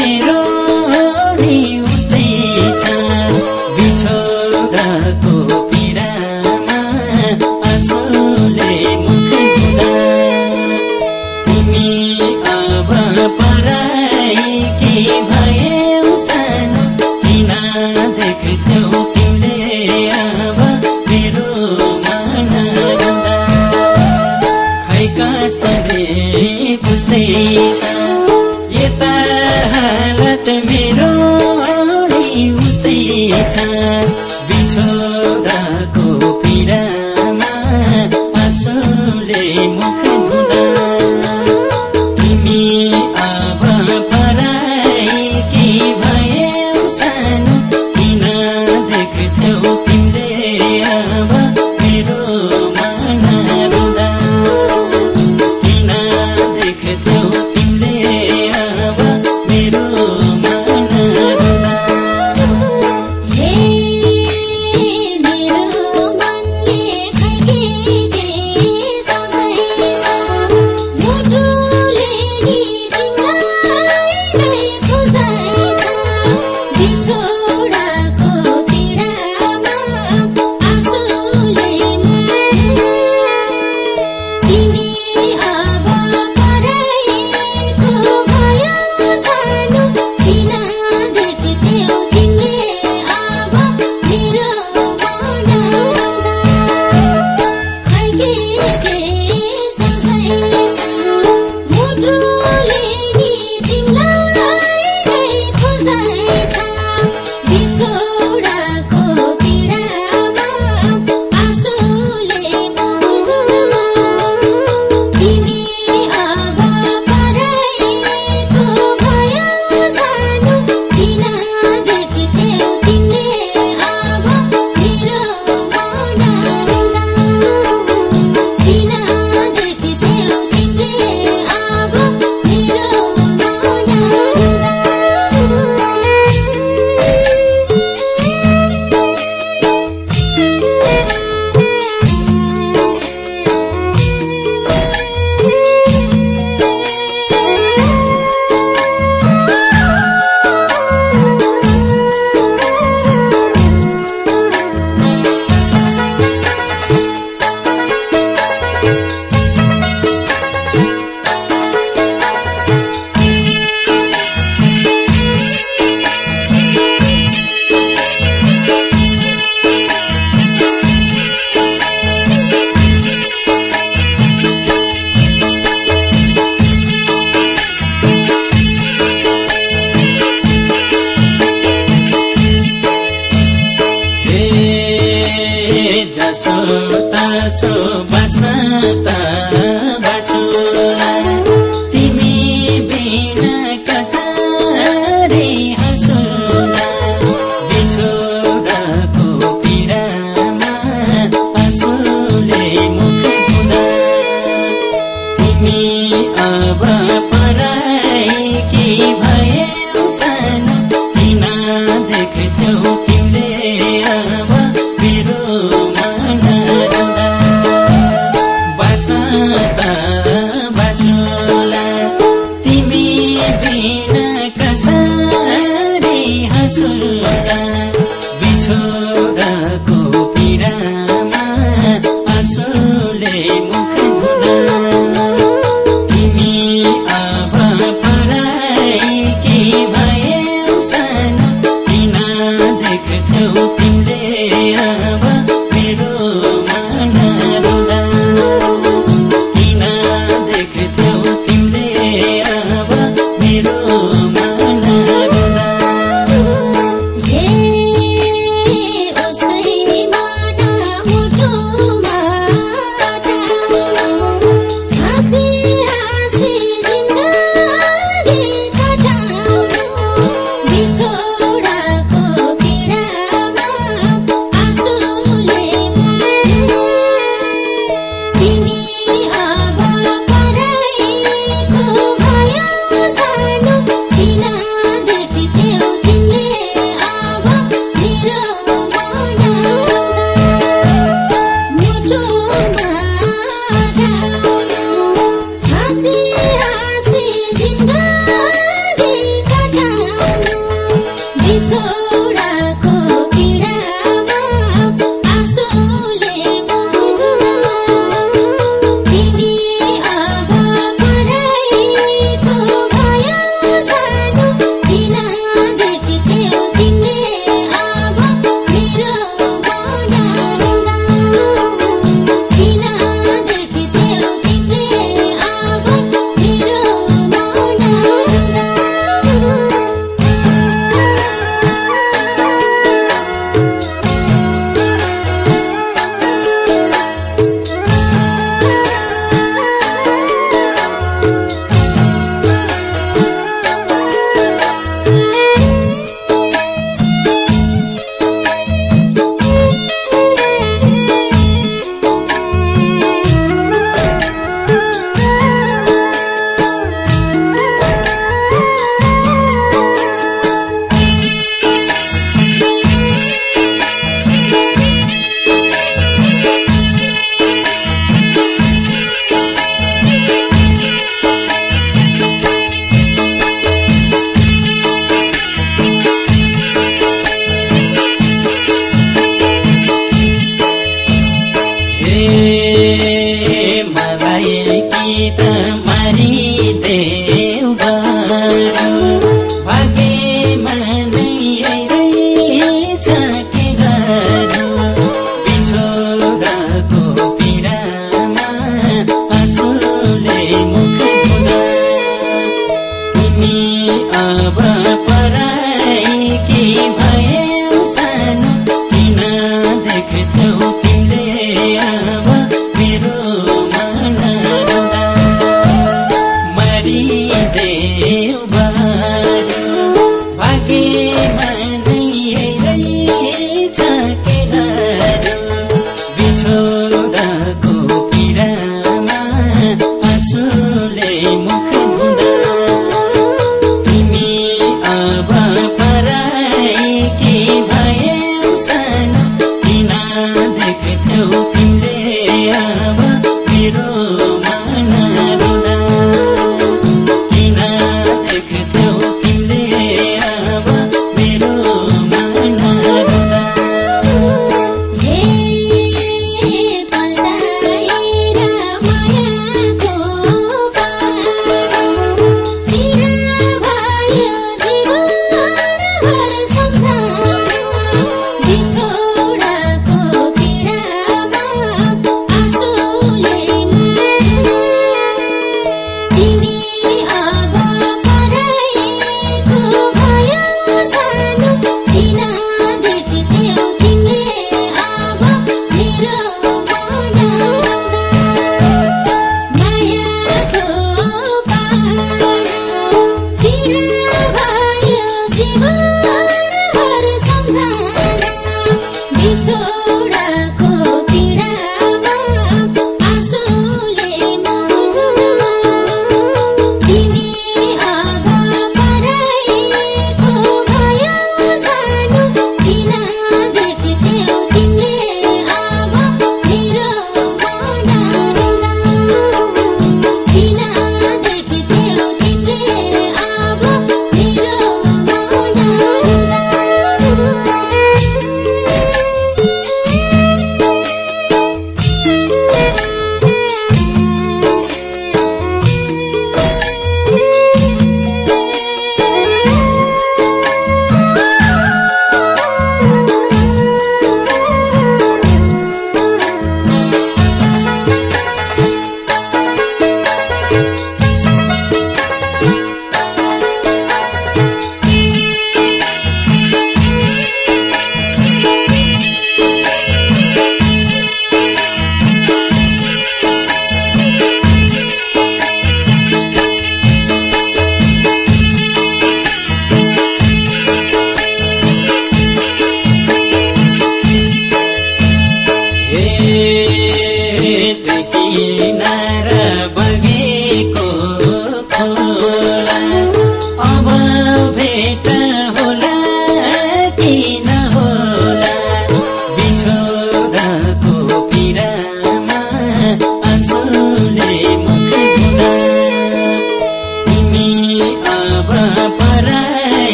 मेरो जसो तासो बाँच्न त भयौ सानो किन देख्थ्यौ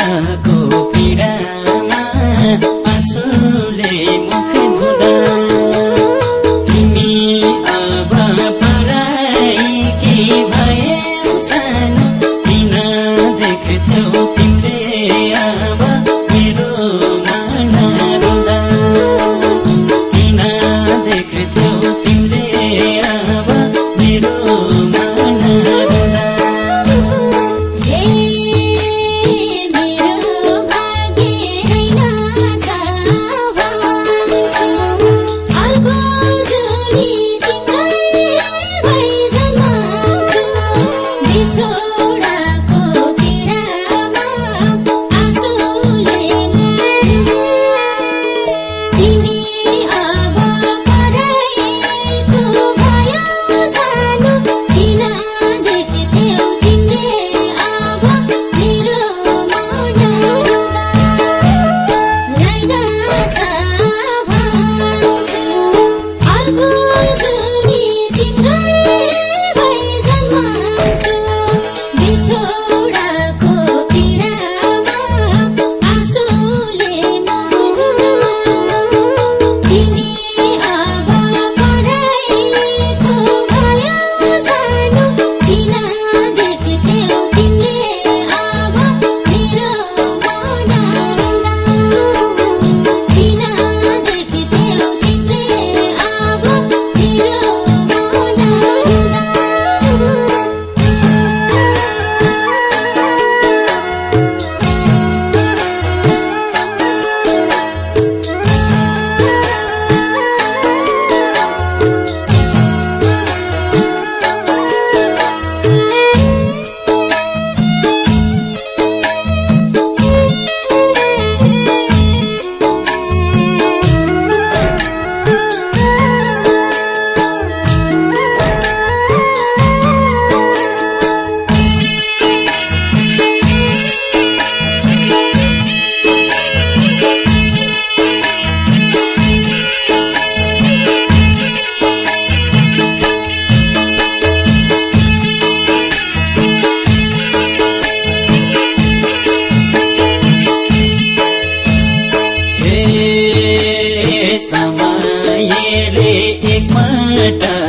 बिछोडाको समयले एकपटक